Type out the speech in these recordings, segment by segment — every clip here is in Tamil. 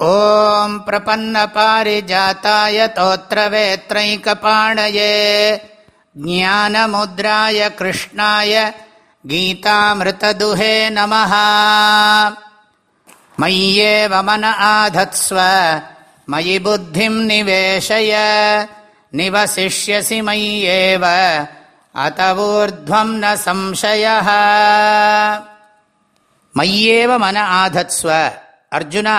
ॐ प्रपन्नपारिजाताय तोत्रवेत्रैकपाणये ज्ञानमुद्राय कृष्णाय गीतामृतदुहे नमः मय्येव मन आधत्स्व मयि बुद्धिम् निवेशय निवसिष्यसि मय्येव अत ऊर्ध्वम् न संशयः मय्येव मन आधत्स्व अर्जुना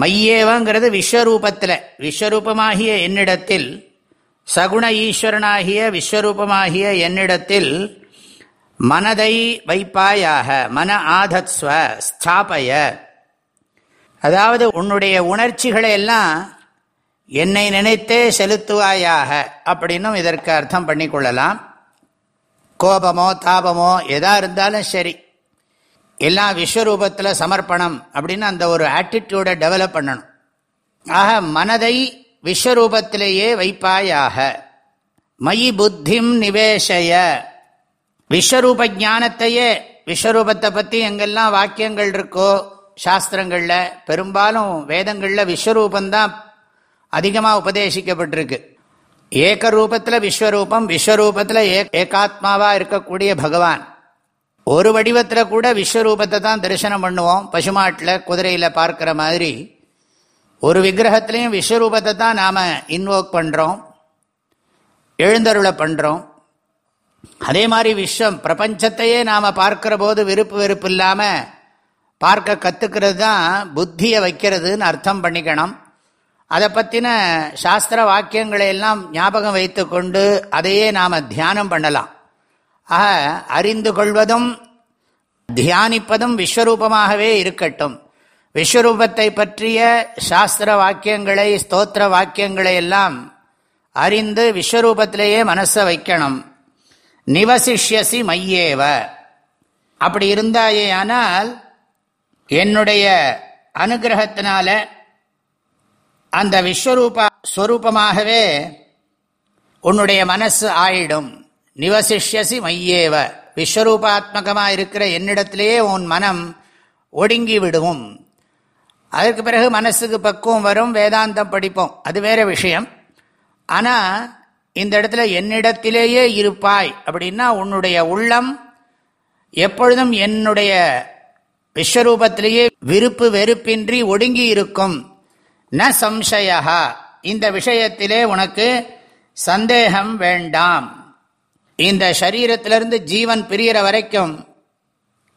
மையேவங்கிறது விஸ்வரூபத்தில். விஸ்வரூபமாகிய என்னிடத்தில் சகுண ஈஸ்வரனாகிய விஸ்வரூபமாகிய என்னிடத்தில் மனதை வைப்பாயாக மன ஆதத்ஸ்வ ஸ்தாபய. அதாவது உன்னுடைய உணர்ச்சிகளை எல்லாம் என்னை நினைத்தே செலுத்துவாயாக அப்படின்னும் இதற்கு அர்த்தம் பண்ணிக்கொள்ளலாம். கோபமோ தாபமோ எதா இருந்தாலும் சரி. எல்லாம் விஸ்வரூபத்தில் சமர்ப்பணம் அப்படின்னு அந்த ஒரு ஆட்டிடியூடை டெவலப் பண்ணணும். ஆக மனதை விஸ்வரூபத்திலேயே வைப்பாயாக. மயி புத்திம் நிவேசய விஸ்வரூப ஜானத்தையே விஸ்வரூபத்தை பற்றி எங்கெல்லாம் வாக்கியங்கள் இருக்கோ சாஸ்திரங்களில் பெரும்பாலும் வேதங்களில் விஸ்வரூபந்தான் அதிகமாக உபதேசிக்கப்பட்டிருக்கு. ஏக ரூபத்தில் விஸ்வரூபம் விஸ்வரூபத்தில் ஏகாத்மாவாக இருக்கக்கூடிய பகவான். ஒரு வடிவத்தில் கூட விஸ்வரூபத்தை தான் தரிசனம் பண்ணுவோம். பசுமாட்டில் குதிரையில் பார்க்குற மாதிரி. ஒரு விக்கிரகத்திலையும் விஸ்வரூபத்தை தான் நாம் இன்வோக் பண்ணுறோம் எழுந்தருளை பண்ணுறோம் அதே மாதிரி விஸ்வம் பிரபஞ்சத்தையே நாம் பார்க்குற போது விருப்பு வெறுப்பு இல்லாமல் பார்க்க கற்றுக்கிறது தான் புத்தியை வைக்கிறதுன்னு அர்த்தம் பண்ணிக்கணும். அதை பற்றின சாஸ்திர வாக்கியங்களை எல்லாம் ஞாபகம் வைத்து கொண்டு அதையே நாம் தியானம் பண்ணலாம். ஆக அறிந்து கொள்வதும் தியானிப்பதும் விஸ்வரூபமாகவே இருக்கட்டும். விஸ்வரூபத்தை பற்றிய சாஸ்திர வாக்கியங்களை ஸ்தோத்திர வாக்கியங்களை எல்லாம் அறிந்து விஸ்வரூபத்திலேயே மனசை வைக்கணும். நிவசிஷ்யசி மையேவ. அப்படி இருந்தாயே ஆனால் என்னுடைய அனுகிரகத்தினால அந்த விஸ்வரூப ஸ்வரூபமாகவே உன்னுடைய மனசு ஆயிடும். நிவசிஷ்யசி மையேவ. விஸ்வரூபாத்மகமாக இருக்கிற என்னிடத்திலேயே உன் மனம் ஒடுங்கி விடுவோம் அதற்கு பிறகு மனசுக்கு பக்குவம் வரும் வேதாந்தம் படிப்போம். அது வேற விஷயம். ஆனால் இந்த இடத்துல என்னிடத்திலேயே இருப்பாய் அப்படின்னா உன்னுடைய உள்ளம் எப்பொழுதும் என்னுடைய விஸ்வரூபத்திலேயே விருப்பு வெறுப்பின்றி ஒடுங்கி இருக்கும் ந சம்சயா இந்த விஷயத்திலே உனக்கு சந்தேகம் வேண்டாம். இந்த சரீரத்திலிருந்து ஜீவன் பிரியிற வரைக்கும்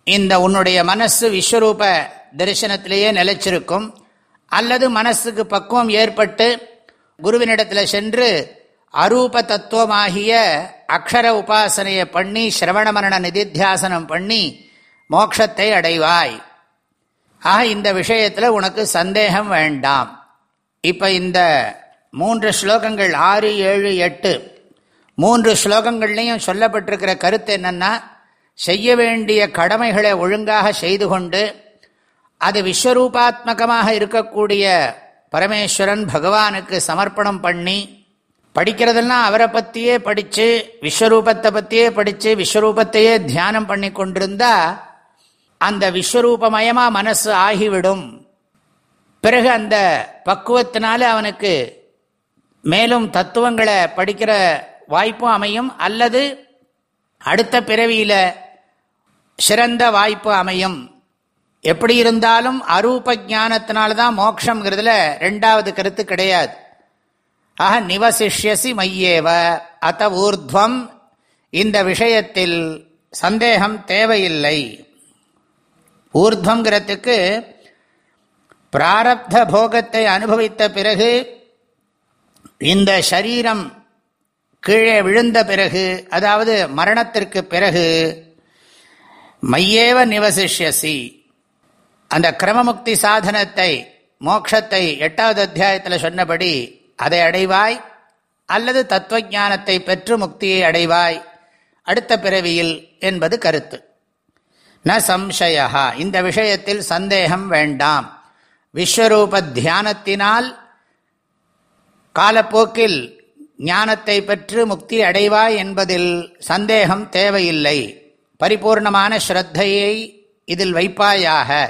இந்த உன்னுடைய மனசு விஸ்வரூப தரிசனத்திலேயே நிலைச்சிருக்கும். அல்லது மனசுக்கு பக்குவம் ஏற்பட்டு குருவினிடத்தில் சென்று அரூப தத்துவமாகிய அக்ஷர உபாசனையை பண்ணி சிரவண மரண நிதித்தியாசனம் பண்ணி மோட்சத்தை அடைவாய். ஆக இந்த விஷயத்தில் உனக்கு சந்தேகம் வேண்டாம். இப்போ இந்த மூன்று ஸ்லோகங்கள் ஆறு ஏழு எட்டு மூன்று ஸ்லோகங்கள்லையும் சொல்லப்பட்டிருக்கிற கருத்து என்னென்னா செய்ய வேண்டிய கடமைகளை ஒழுங்காக செய்து கொண்டு அது விஸ்வரூபாத்மகமாக இருக்கக்கூடிய பரமேஸ்வரன் பகவானுக்கு சமர்ப்பணம் பண்ணி படிக்கிறதெல்லாம் அவரை பற்றியே படித்து விஸ்வரூபத்தை பற்றியே படித்து விஸ்வரூபத்தையே தியானம் பண்ணி கொண்டிருந்தா அந்த விஸ்வரூபமயமாக மனசு ஆகிவிடும். பிறகு அந்த பக்குவத்தினால அவனுக்கு மேலும் தத்துவங்களை படிக்கிற வாய்ப்பும் அமையும். அல்லது அடுத்த பிறவியில் சிறந்த வாய்ப்பு அமையும். எப்படி இருந்தாலும் அரூப ஜானத்தினால்தான் மோக்ஷங்கிறதுல ரெண்டாவது கருத்து கிடையாது. ஆக நிவசிஷ்யசி மையேவ அத்த ஊர்துவம். இந்த விஷயத்தில் சந்தேகம் தேவையில்லை. ஊர்துவங்கிறதுக்கு பிராரப்த போகத்தை அனுபவித்த பிறகு இந்த சரீரம் கீழே விழுந்த பிறகு அதாவது மரணத்திற்கு பிறகு மையேவ நிவசிஷ்யசி. அந்த கிரமமுக்தி சாதனத்தை மோக்ஷத்தை எட்டாவது அத்தியாயத்தில் சொன்னபடி அதை அடைவாய் அல்லது தத்துவஜானத்தை பெற்று முக்தியை அடைவாய் அடுத்த பிறவியில் என்பது கருத்து. ந சம்சயா இந்த விஷயத்தில் சந்தேகம் வேண்டாம். விஸ்வரூப தியானத்தினால் காலப்போக்கில் ஞானத்தை பெற்று முக்தி அடைவாய் என்பதில் சந்தேகம் தேவையில்லை. பரிபூர்ணமான ஸ்ரத்தையை இதில் வைப்பாயாக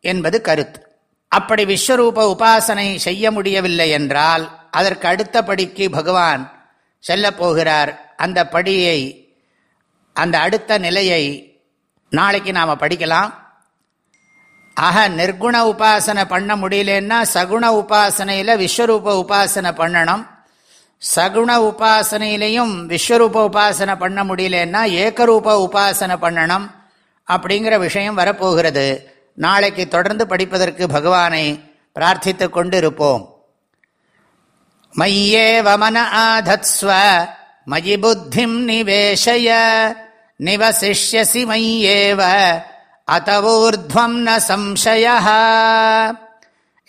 என்பது கருத்து. அப்படி விஸ்வரூப உபாசனை செய்ய முடியவில்லை என்றால் அதற்கு அடுத்த படிக்கு பகவான் செல்லப் போகிறார். அந்த படியை அந்த அடுத்த நிலையை நாளைக்கு நாம் படிக்கலாம். ஆக நிர்குண உபாசனை பண்ண முடியலன்னா சகுண உபாசனையில் விஸ்வரூப உபாசனை பண்ணணும். சகுண உபாசனையிலையும் விஸ்வரூப உபாசனை பண்ண முடியலன்னா ஏகரூப உபாசனை பண்ணணும் அப்படிங்கிற விஷயம் வரப்போகிறது. நாளைக்கு தொடர்ந்து படிப்பதற்கு பகவானை பிரார்த்தித்து கொண்டிருப்போம். மையே ஆதத்ஸ்வ மயி புத்திம் நிவேஷய நிவசிஷ்யசி மையேவ அத்தவூர்துவம் ந சம்சய